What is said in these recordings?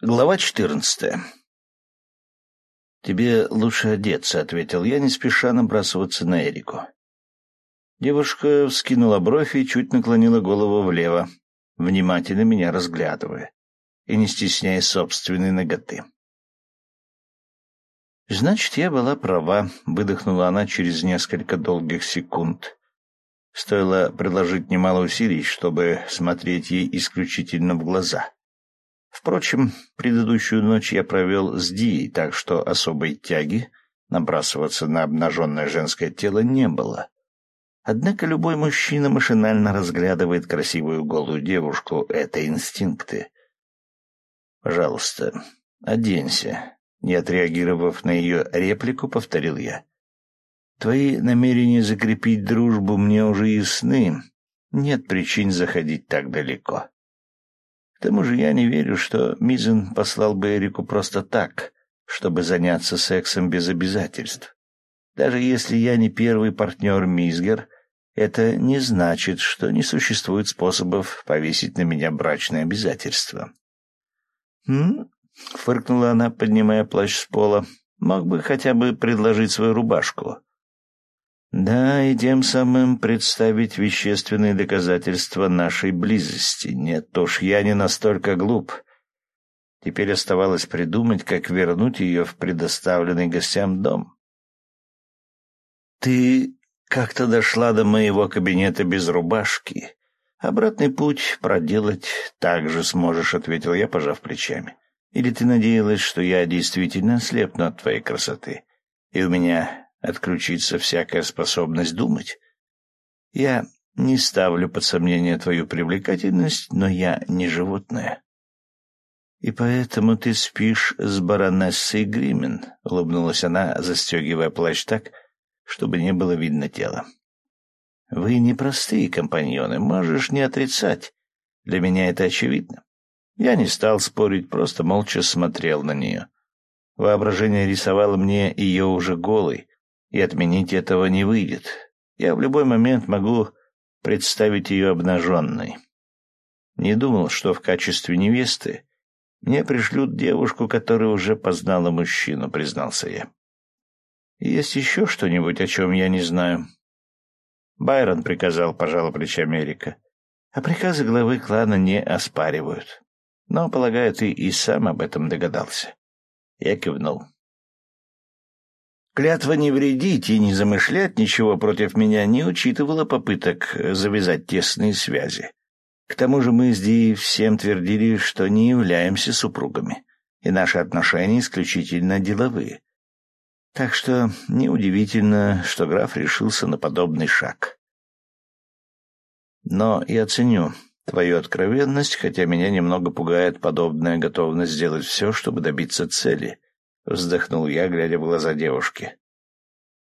Глава четырнадцатая. «Тебе лучше одеться», — ответил я, не спеша набрасываться на Эрику. Девушка вскинула бровь и чуть наклонила голову влево, внимательно меня разглядывая и не стесняя собственной ноготы. «Значит, я была права», — выдохнула она через несколько долгих секунд. Стоило приложить немало усилий, чтобы смотреть ей исключительно в глаза. Впрочем, предыдущую ночь я провел с Дией, так что особой тяги набрасываться на обнаженное женское тело не было. Однако любой мужчина машинально разглядывает красивую голую девушку. Это инстинкты. «Пожалуйста, оденься», — не отреагировав на ее реплику, повторил я. «Твои намерения закрепить дружбу мне уже ясны. Нет причин заходить так далеко». К тому же я не верю, что Мизен послал бы Эрику просто так, чтобы заняться сексом без обязательств. Даже если я не первый партнер Мизгер, это не значит, что не существует способов повесить на меня брачные обязательства. «М?» — фыркнула она, поднимая плащ с пола. «Мог бы хотя бы предложить свою рубашку. Да, и тем самым представить вещественные доказательства нашей близости. Нет уж, я не настолько глуп. Теперь оставалось придумать, как вернуть ее в предоставленный гостям дом. «Ты как-то дошла до моего кабинета без рубашки. Обратный путь проделать так же сможешь», — ответил я, пожав плечами. «Или ты надеялась, что я действительно ослепну от твоей красоты, и у меня отключится всякая способность думать. Я не ставлю под сомнение твою привлекательность, но я не животное. И поэтому ты спишь с баронессой Гримен, — улыбнулась она, застегивая плащ так, чтобы не было видно тела. Вы непростые компаньоны, можешь не отрицать. Для меня это очевидно. Я не стал спорить, просто молча смотрел на нее. Воображение рисовало мне ее уже голой, и отменить этого не выйдет. Я в любой момент могу представить ее обнаженной. Не думал, что в качестве невесты мне пришлют девушку, которая уже познала мужчину, признался я. Есть еще что-нибудь, о чем я не знаю? Байрон приказал, пожала плечами Эрика. А приказы главы клана не оспаривают. Но, полагаю, ты и сам об этом догадался. Я кивнул. Клятва не вредить и не замышлять ничего против меня не учитывала попыток завязать тесные связи. К тому же мы с Ди всем твердили, что не являемся супругами, и наши отношения исключительно деловые. Так что неудивительно, что граф решился на подобный шаг. Но я ценю твою откровенность, хотя меня немного пугает подобная готовность сделать все, чтобы добиться цели —— вздохнул я, глядя в глаза девушки.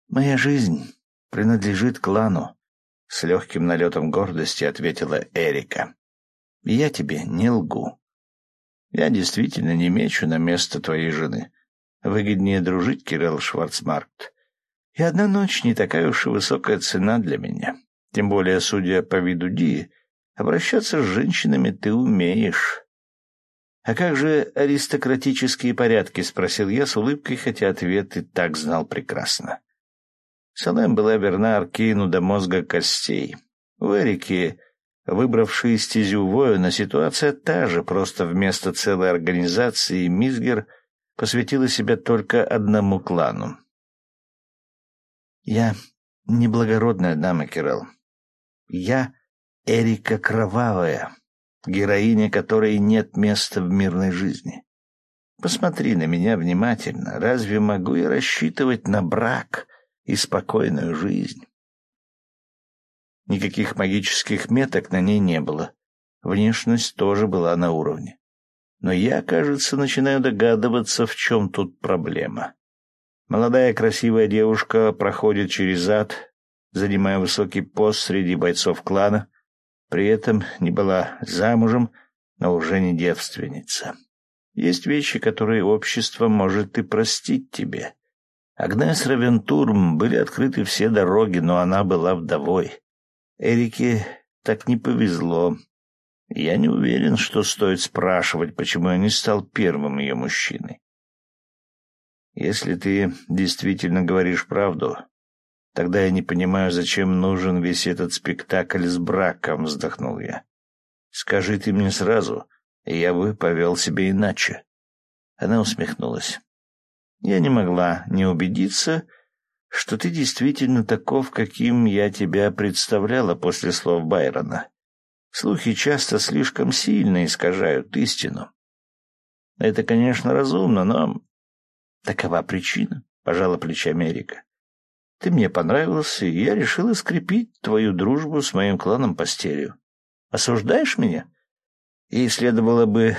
«Моя жизнь принадлежит клану», — с легким налетом гордости ответила Эрика. «Я тебе не лгу. Я действительно не мечу на место твоей жены. Выгоднее дружить, Кирилл Шварцмаркт. И одна ночь не такая уж и высокая цена для меня. Тем более, судя по виду Ди, обращаться с женщинами ты умеешь». «А как же аристократические порядки?» — спросил я с улыбкой, хотя ответ и так знал прекрасно. Салем была верна Аркейну до мозга костей. У Эрики, выбравшей стезю воина, ситуация та же, просто вместо целой организации Мизгер посвятила себя только одному клану. «Я неблагородная дама, Кирелл. Я Эрика Кровавая», героине которой нет места в мирной жизни. Посмотри на меня внимательно. Разве могу я рассчитывать на брак и спокойную жизнь? Никаких магических меток на ней не было. Внешность тоже была на уровне. Но я, кажется, начинаю догадываться, в чем тут проблема. Молодая красивая девушка проходит через ад, занимая высокий пост среди бойцов клана, при этом не была замужем, но уже не девственница. Есть вещи, которые общество может и простить тебе. Агнес Равентурм были открыты все дороги, но она была вдовой. Эрике так не повезло. Я не уверен, что стоит спрашивать, почему я не стал первым ее мужчиной. Если ты действительно говоришь правду, тогда я не понимаю, зачем нужен весь этот спектакль с браком, вздохнул я. Скажи ты мне сразу, и я бы повел себя иначе. Она усмехнулась. Я не могла не убедиться, что ты действительно таков, каким я тебя представляла после слов Байрона. Слухи часто слишком сильно искажают истину. Это, конечно, разумно, но... Такова причина, — пожала плечами Эрика. Ты мне понравился, и я решила скрепить твою дружбу с моим кланом Постерию. Осуждаешь меня? Ей следовало бы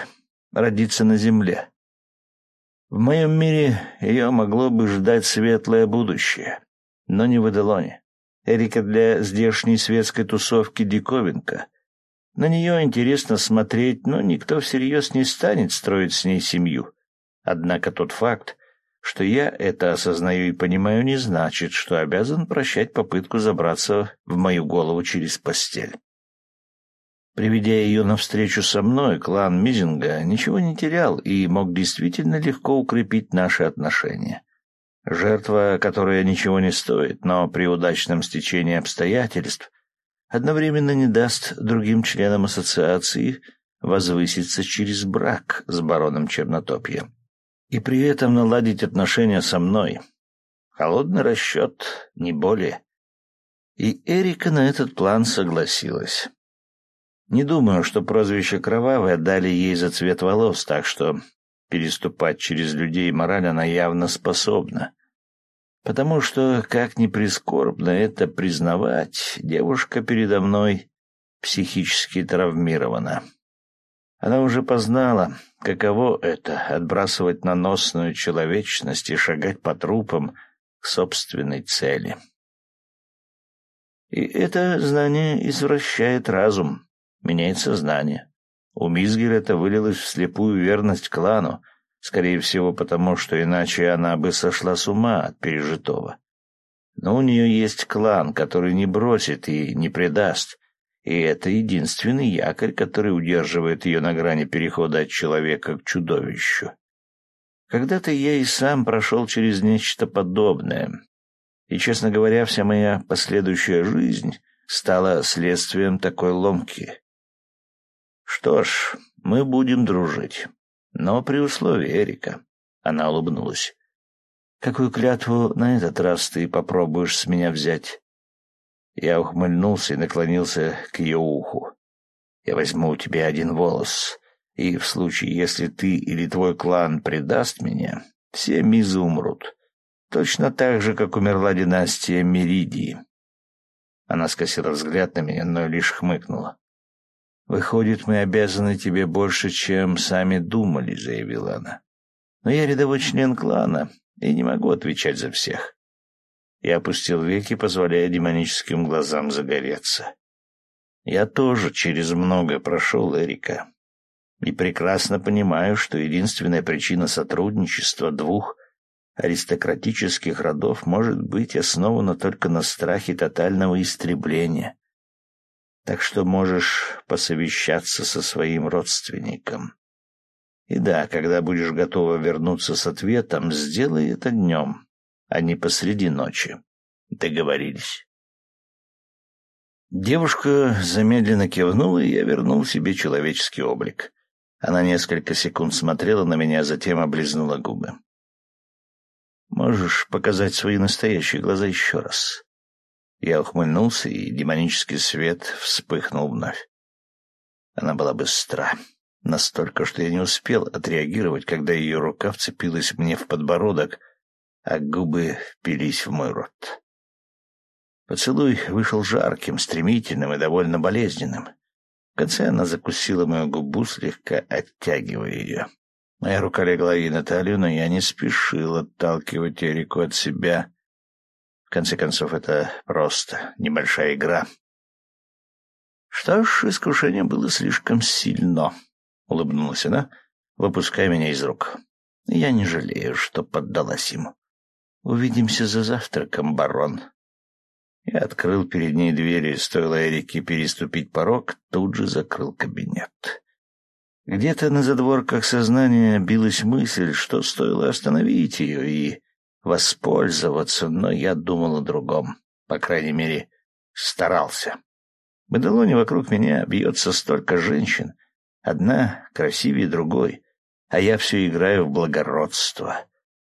родиться на земле. В моем мире ее могло бы ждать светлое будущее, но не в Эделоне. Эрика для здешней светской тусовки диковинка. На нее интересно смотреть, но никто всерьез не станет строить с ней семью. Однако тот факт, что я это осознаю и понимаю, не значит, что обязан прощать попытку забраться в мою голову через постель. Приведя ее навстречу со мной, клан Мизинга ничего не терял и мог действительно легко укрепить наши отношения. Жертва, которая ничего не стоит, но при удачном стечении обстоятельств одновременно не даст другим членам ассоциации возвыситься через брак с бароном Чернотопьем. И при этом наладить отношения со мной. Холодный расчет, не более. И Эрика на этот план согласилась. Не думаю, что прозвище «Кровавая» дали ей за цвет волос, так что переступать через людей мораль она явно способна. Потому что, как ни прискорбно это признавать, девушка передо мной психически травмирована. Она уже познала, каково это — отбрасывать наносную человечность и шагать по трупам к собственной цели. И это знание извращает разум, меняет сознание. У Мизгер это вылилось в слепую верность клану, скорее всего потому, что иначе она бы сошла с ума от пережитого. Но у нее есть клан, который не бросит и не предаст, и это единственный якорь, который удерживает ее на грани перехода от человека к чудовищу. Когда-то я и сам прошел через нечто подобное, и, честно говоря, вся моя последующая жизнь стала следствием такой ломки. Что ж, мы будем дружить. Но при условии, Эрика. Она улыбнулась. Какую клятву на этот раз ты попробуешь с меня взять? Я ухмыльнулся и наклонился к ее уху. Я возьму у тебя один волос, и в случае, если ты или твой клан предаст меня, все мизы умрут. Точно так же, как умерла династия Меридии. Она скосила взгляд на меня, но лишь хмыкнула. «Выходит, мы обязаны тебе больше, чем сами думали», — заявила она. «Но я рядовой член клана и не могу отвечать за всех». Я опустил веки, позволяя демоническим глазам загореться. Я тоже через много прошел Эрика. И прекрасно понимаю, что единственная причина сотрудничества двух аристократических родов может быть основана только на страхе тотального истребления так что можешь посовещаться со своим родственником. И да, когда будешь готова вернуться с ответом, сделай это днем, а не посреди ночи. Договорились. Девушка замедленно кивнула, и я вернул себе человеческий облик. Она несколько секунд смотрела на меня, затем облизнула губы. «Можешь показать свои настоящие глаза еще раз?» Я ухмыльнулся, и демонический свет вспыхнул вновь. Она была быстра, настолько, что я не успел отреагировать, когда ее рука вцепилась мне в подбородок, а губы впились в мой рот. Поцелуй вышел жарким, стремительным и довольно болезненным. В конце она закусила мою губу, слегка оттягивая ее. Моя рука легла ей на талию, но я не спешил отталкивать Эрику от себя, в конце концов, это просто небольшая игра. Что ж, искушение было слишком сильно, — улыбнулась она, выпуская меня из рук. Я не жалею, что поддалась ему. Увидимся за завтраком, барон. Я открыл перед ней двери, стоило Эрике переступить порог, тут же закрыл кабинет. Где-то на задворках сознания билась мысль, что стоило остановить ее и воспользоваться, но я думал о другом. По крайней мере, старался. В Бадалоне вокруг меня бьется столько женщин. Одна красивее другой, а я все играю в благородство.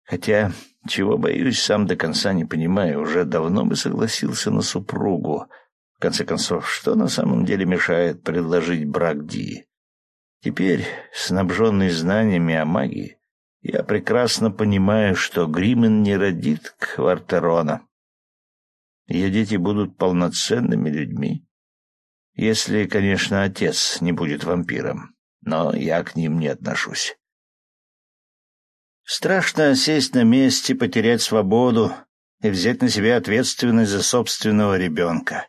Хотя, чего боюсь, сам до конца не понимаю, уже давно бы согласился на супругу. В конце концов, что на самом деле мешает предложить брак Ди? Теперь, снабженный знаниями о магии, я прекрасно понимаю, что Гримен не родит Квартерона. Ее дети будут полноценными людьми. Если, конечно, отец не будет вампиром. Но я к ним не отношусь. Страшно сесть на месте, потерять свободу и взять на себя ответственность за собственного ребенка.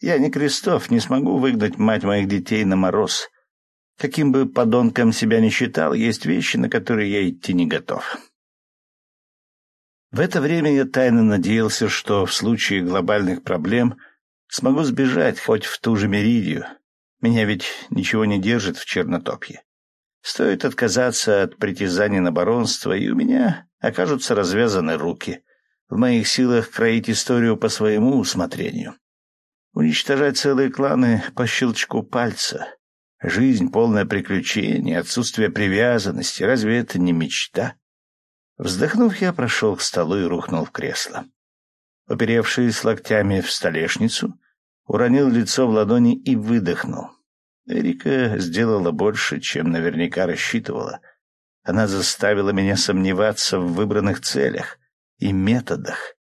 Я не Крестов, не смогу выгнать мать моих детей на мороз. Каким бы подонком себя ни считал, есть вещи, на которые я идти не готов. В это время я тайно надеялся, что в случае глобальных проблем смогу сбежать хоть в ту же Меридию. Меня ведь ничего не держит в Чернотопье. Стоит отказаться от притязаний на баронство, и у меня окажутся развязаны руки. В моих силах кроить историю по своему усмотрению. Уничтожать целые кланы по щелчку пальца. Жизнь, полная приключений, отсутствие привязанности. Разве это не мечта? Вздохнув, я прошел к столу и рухнул в кресло. Оперевшись локтями в столешницу, уронил лицо в ладони и выдохнул. Эрика сделала больше, чем наверняка рассчитывала. Она заставила меня сомневаться в выбранных целях и методах.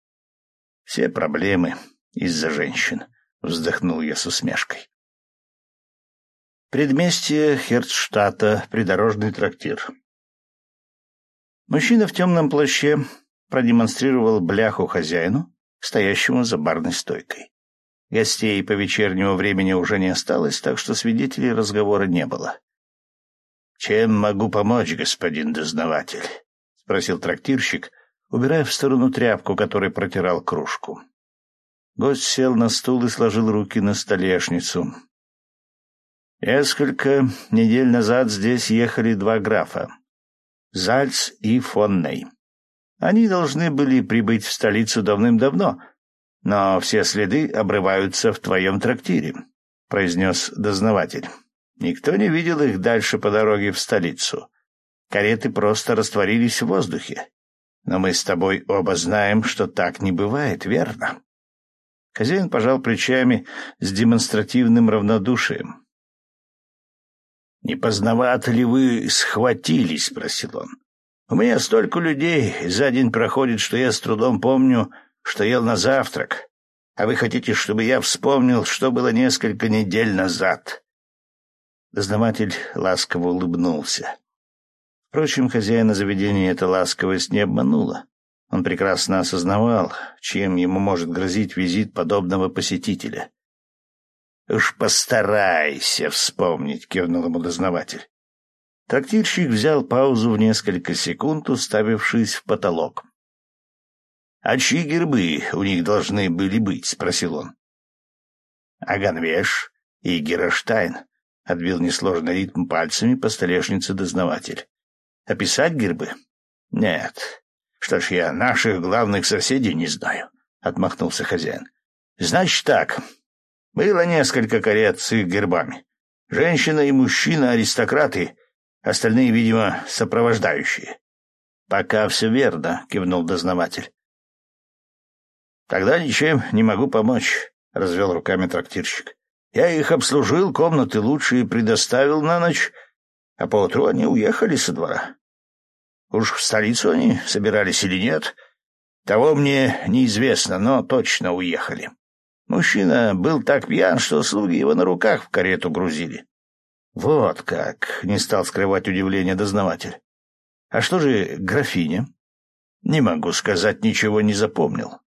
Все проблемы из-за женщин, вздохнул я с усмешкой. Предместье Херцштата, придорожный трактир. Мужчина в темном плаще продемонстрировал бляху хозяину, стоящему за барной стойкой. Гостей по вечернему времени уже не осталось, так что свидетелей разговора не было. «Чем могу помочь, господин дознаватель?» — спросил трактирщик, убирая в сторону тряпку, которой протирал кружку. Гость сел на стул и сложил руки на столешницу. Несколько недель назад здесь ехали два графа — Зальц и Фонней. Они должны были прибыть в столицу давным-давно, но все следы обрываются в твоем трактире, — произнес дознаватель. Никто не видел их дальше по дороге в столицу. Кареты просто растворились в воздухе. Но мы с тобой оба знаем, что так не бывает, верно? Хозяин пожал плечами с демонстративным равнодушием. «Не поздновато ли вы схватились?» — спросил он. «У меня столько людей за день проходит, что я с трудом помню, что ел на завтрак. А вы хотите, чтобы я вспомнил, что было несколько недель назад?» Дознаватель ласково улыбнулся. Впрочем, хозяина заведения эта ласковость не обманула. Он прекрасно осознавал, чем ему может грозить визит подобного посетителя. «Уж постарайся вспомнить», — кивнул ему дознаватель. Трактирщик взял паузу в несколько секунд, уставившись в потолок. «А чьи гербы у них должны были быть?» — спросил он. «Аганвеш и Гераштайн», — отбил несложный ритм пальцами по столешнице дознаватель. «Описать гербы?» «Нет. Что ж, я наших главных соседей не знаю», — отмахнулся хозяин. «Значит так, было несколько карет с их гербами. Женщина и мужчина — аристократы, остальные, видимо, сопровождающие. — Пока все верно, — кивнул дознаватель. — Тогда ничем не могу помочь, — развел руками трактирщик. — Я их обслужил, комнаты лучшие предоставил на ночь, а поутру они уехали со двора. Уж в столицу они собирались или нет, того мне неизвестно, но точно уехали. Мужчина был так пьян, что слуги его на руках в карету грузили. Вот как, не стал скрывать удивление дознаватель. А что же графиня? Не могу сказать, ничего не запомнил.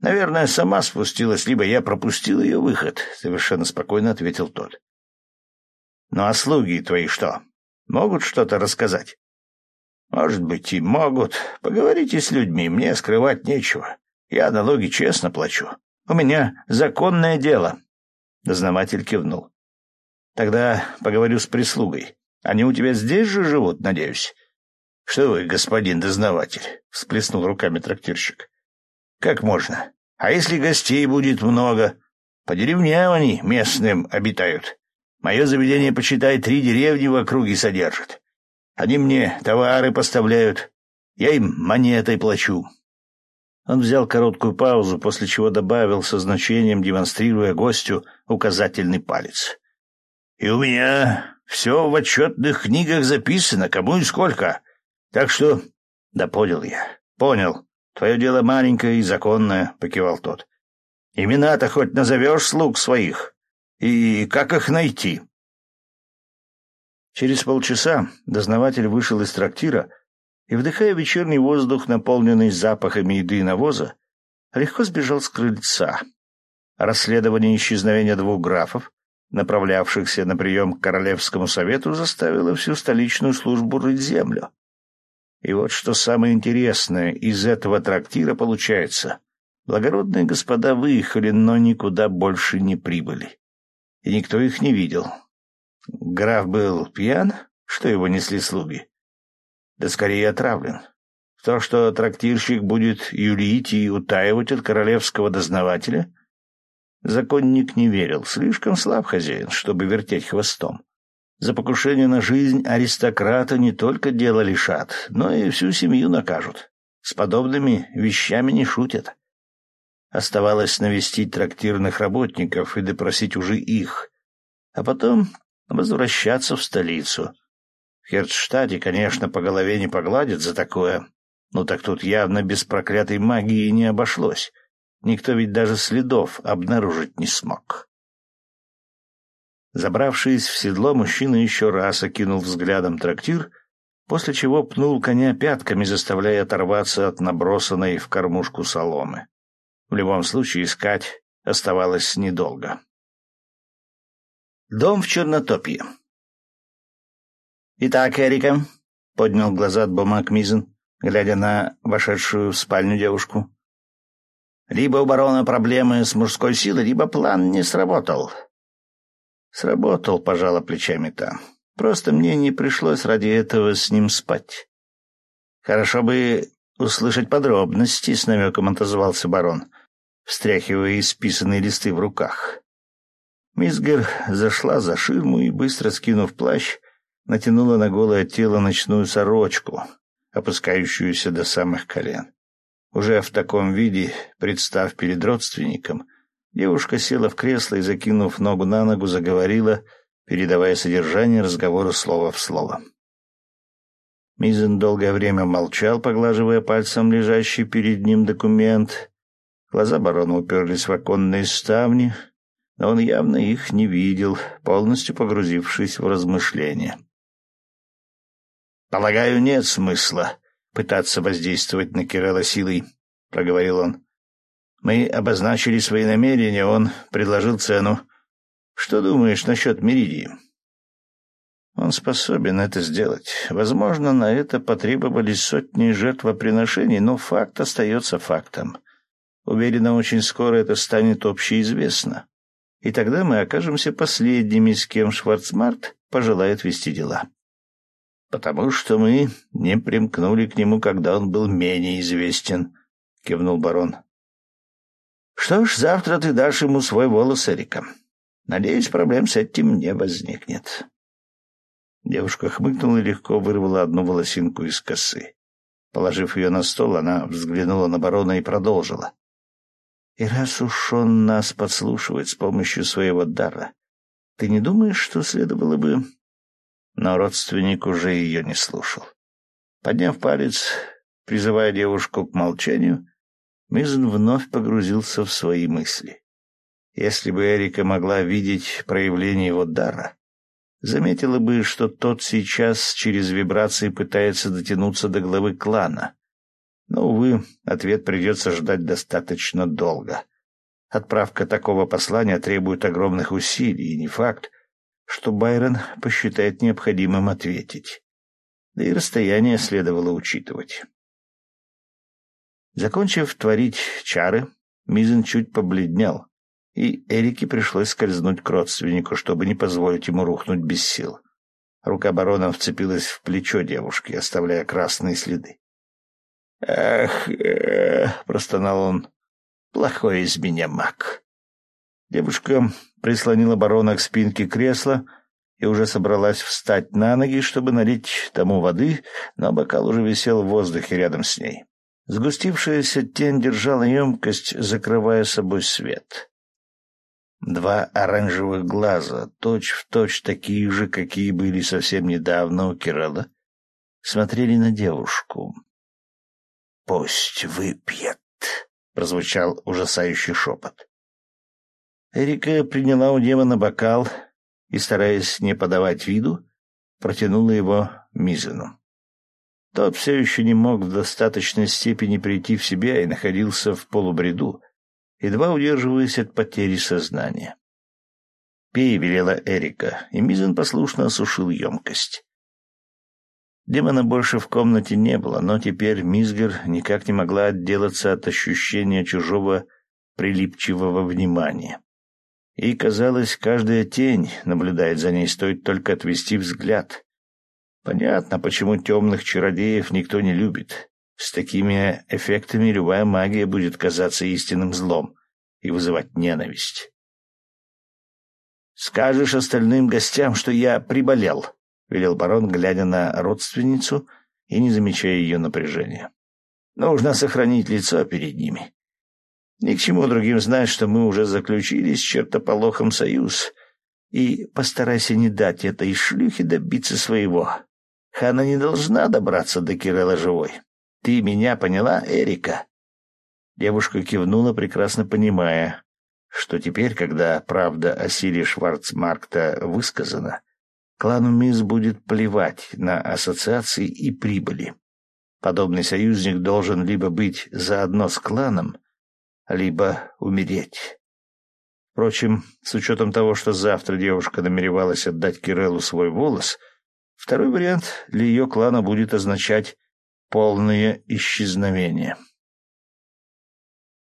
Наверное, сама спустилась, либо я пропустил ее выход, совершенно спокойно ответил тот. Ну а слуги твои что? Могут что-то рассказать? Может быть, и могут. Поговорите с людьми, мне скрывать нечего. Я налоги честно плачу. У меня законное дело. Дознаватель кивнул. Тогда поговорю с прислугой. Они у тебя здесь же живут, надеюсь? Что вы, господин дознаватель? Всплеснул руками трактирщик. Как можно? А если гостей будет много? По деревням они местным обитают. Мое заведение, почитай, три деревни в округе содержит. Они мне товары поставляют. Я им монетой плачу. Он взял короткую паузу, после чего добавил со значением, демонстрируя гостю указательный палец. «И у меня все в отчетных книгах записано, кому и сколько. Так что...» «Да понял я. Понял. Твое дело маленькое и законное», — покивал тот. «Имена-то хоть назовешь слуг своих? И как их найти?» Через полчаса дознаватель вышел из трактира и, вдыхая вечерний воздух, наполненный запахами еды и навоза, легко сбежал с крыльца. Расследование исчезновения двух графов, направлявшихся на прием к Королевскому совету, заставило всю столичную службу рыть землю. И вот что самое интересное из этого трактира получается. Благородные господа выехали, но никуда больше не прибыли. И никто их не видел. Граф был пьян, что его несли слуги? Да скорее отравлен. То, что трактирщик будет юлить и утаивать от королевского дознавателя, законник не верил. Слишком слаб хозяин, чтобы вертеть хвостом. За покушение на жизнь аристократа не только дело лишат, но и всю семью накажут. С подобными вещами не шутят. Оставалось навестить трактирных работников и допросить уже их, а потом возвращаться в столицу. В Херцштадте, конечно, по голове не погладят за такое, но так тут явно без проклятой магии не обошлось. Никто ведь даже следов обнаружить не смог. Забравшись в седло, мужчина еще раз окинул взглядом трактир, после чего пнул коня пятками, заставляя оторваться от набросанной в кормушку соломы. В любом случае искать оставалось недолго. Дом в Чернотопье. «Итак, Эрика», — поднял глаза от бумаг Мизен, глядя на вошедшую в спальню девушку. «Либо у барона проблемы с мужской силой, либо план не сработал». «Сработал», — пожала плечами та. «Просто мне не пришлось ради этого с ним спать». «Хорошо бы услышать подробности», — с намеком отозвался барон, встряхивая исписанные листы в руках. Мисгер зашла за ширму и, быстро скинув плащ, натянула на голое тело ночную сорочку, опускающуюся до самых колен. Уже в таком виде, представ перед родственником, девушка села в кресло и, закинув ногу на ногу, заговорила, передавая содержание разговора слово в слово. Мизен долгое время молчал, поглаживая пальцем лежащий перед ним документ. Глаза барона уперлись в оконные ставни, но он явно их не видел, полностью погрузившись в размышления. «Полагаю, нет смысла пытаться воздействовать на Кирилла силой», — проговорил он. «Мы обозначили свои намерения, он предложил цену. Что думаешь насчет Меридии?» Он способен это сделать. Возможно, на это потребовались сотни жертвоприношений, но факт остается фактом. Уверена, очень скоро это станет общеизвестно и тогда мы окажемся последними, с кем Шварцмарт пожелает вести дела. Потому что мы не примкнули к нему, когда он был менее известен, — кивнул барон. Что ж, завтра ты дашь ему свой волос, Эрика. Надеюсь, проблем с этим не возникнет. Девушка хмыкнула и легко вырвала одну волосинку из косы. Положив ее на стол, она взглянула на барона и продолжила. И раз уж он нас подслушивает с помощью своего дара, ты не думаешь, что следовало бы...» Но родственник уже ее не слушал. Подняв палец, призывая девушку к молчанию, Мизен вновь погрузился в свои мысли. Если бы Эрика могла видеть проявление его дара, заметила бы, что тот сейчас через вибрации пытается дотянуться до главы клана, но, увы, ответ придется ждать достаточно долго. Отправка такого послания требует огромных усилий, и не факт, что Байрон посчитает необходимым ответить. Да и расстояние следовало учитывать. Закончив творить чары, Мизен чуть побледнел, и Эрике пришлось скользнуть к родственнику, чтобы не позволить ему рухнуть без сил. Рука барона вцепилась в плечо девушки, оставляя красные следы. «Ах, эх!» — простонал он. «Плохой из меня маг». Девушка прислонила барона к спинке кресла и уже собралась встать на ноги, чтобы налить тому воды, но бокал уже висел в воздухе рядом с ней. Сгустившаяся тень держала емкость, закрывая собой свет. Два оранжевых глаза, точь-в-точь точь такие же, какие были совсем недавно у Кирилла, смотрели на девушку. «Пусть выпьет», — прозвучал ужасающий шепот. Эрика приняла у демона бокал и, стараясь не подавать виду, протянула его Мизину. Тот все еще не мог в достаточной степени прийти в себя и находился в полубреду, едва удерживаясь от потери сознания. «Пей», — велела Эрика, и Мизен послушно осушил емкость. Демона больше в комнате не было, но теперь Мизгер никак не могла отделаться от ощущения чужого прилипчивого внимания. И, казалось, каждая тень наблюдает за ней, стоит только отвести взгляд. Понятно, почему темных чародеев никто не любит. С такими эффектами любая магия будет казаться истинным злом и вызывать ненависть. «Скажешь остальным гостям, что я приболел», — велел барон, глядя на родственницу и не замечая ее напряжения. «Нужно сохранить лицо перед ними. Ни к чему другим знать, что мы уже заключили с чертополохом союз, и постарайся не дать этой шлюхе добиться своего. Хана не должна добраться до Кирилла живой. Ты меня поняла, Эрика?» Девушка кивнула, прекрасно понимая, что теперь, когда правда о силе Шварцмаркта высказана, клану Мисс будет плевать на ассоциации и прибыли. Подобный союзник должен либо быть заодно с кланом, либо умереть. Впрочем, с учетом того, что завтра девушка намеревалась отдать Киреллу свой волос — Второй вариант для ее клана будет означать полное исчезновение.